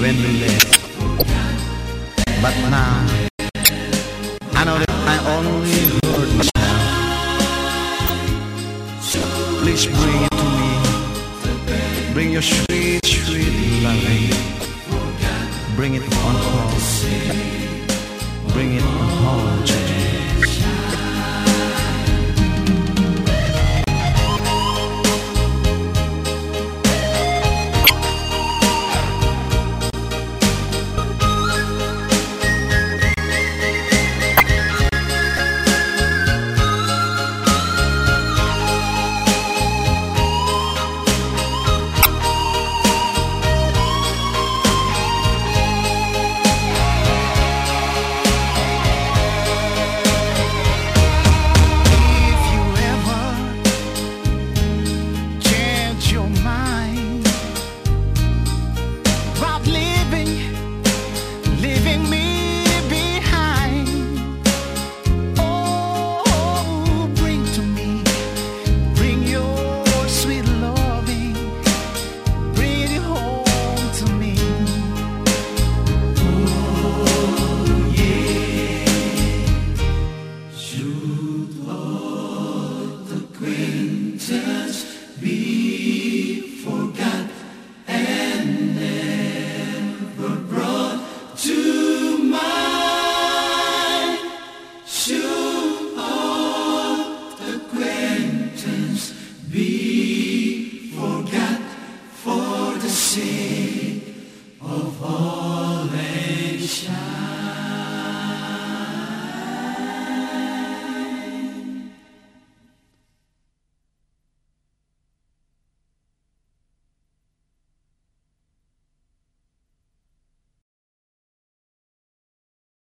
when. But now, I know that I only hurt myself. Please bring it to me. Bring your sweet, sweet loving. Bring it on home. Bring it on home to me. shine.